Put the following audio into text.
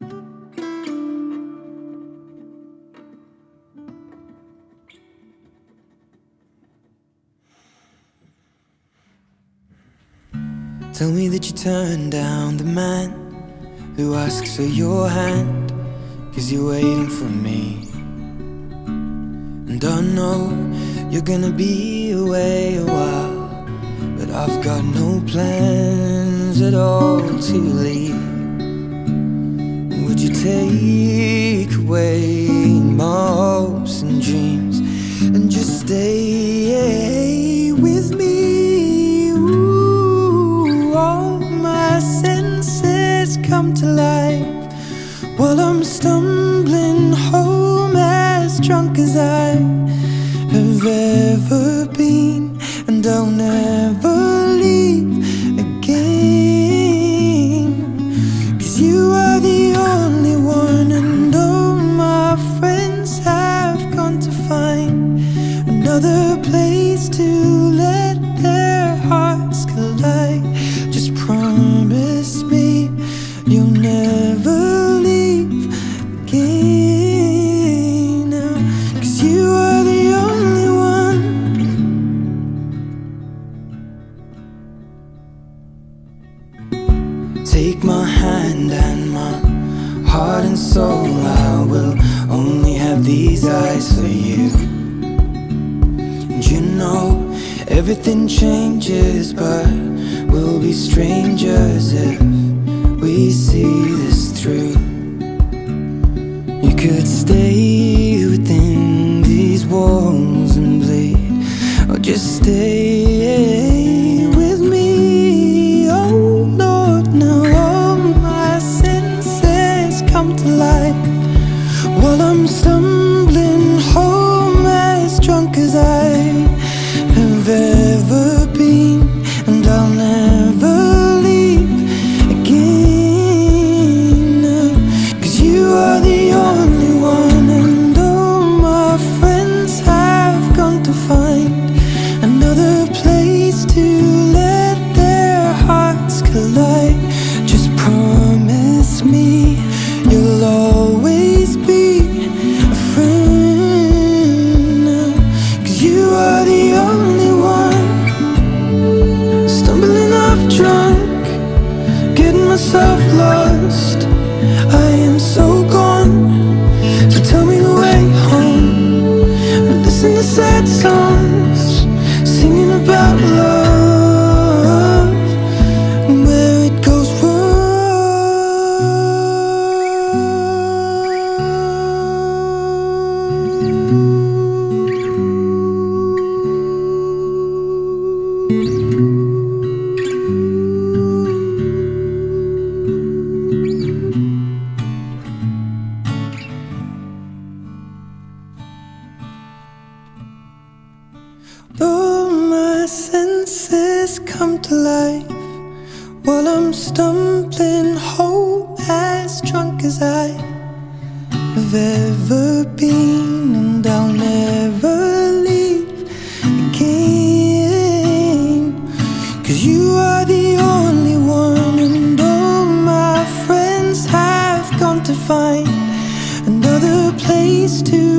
Tell me that you turned down the man who asks for your hand, cause you're waiting for me. And I know you're gonna be away a while, but I've got no plans at all to leave. Take away my hopes and dreams and just stay with me? Ooh, all my senses come to life while I'm stumbling home as drunk as I Take my hand and my heart and soul. I will only have these eyes for you. And you know everything changes, but we'll be strangers if we see this through. You could stay within these walls and bleed, or just stay as I come to life while I'm stumbling home as drunk as I have ever been, and I'll never leave again. Cause you are the only one, and all my friends have gone to find another place to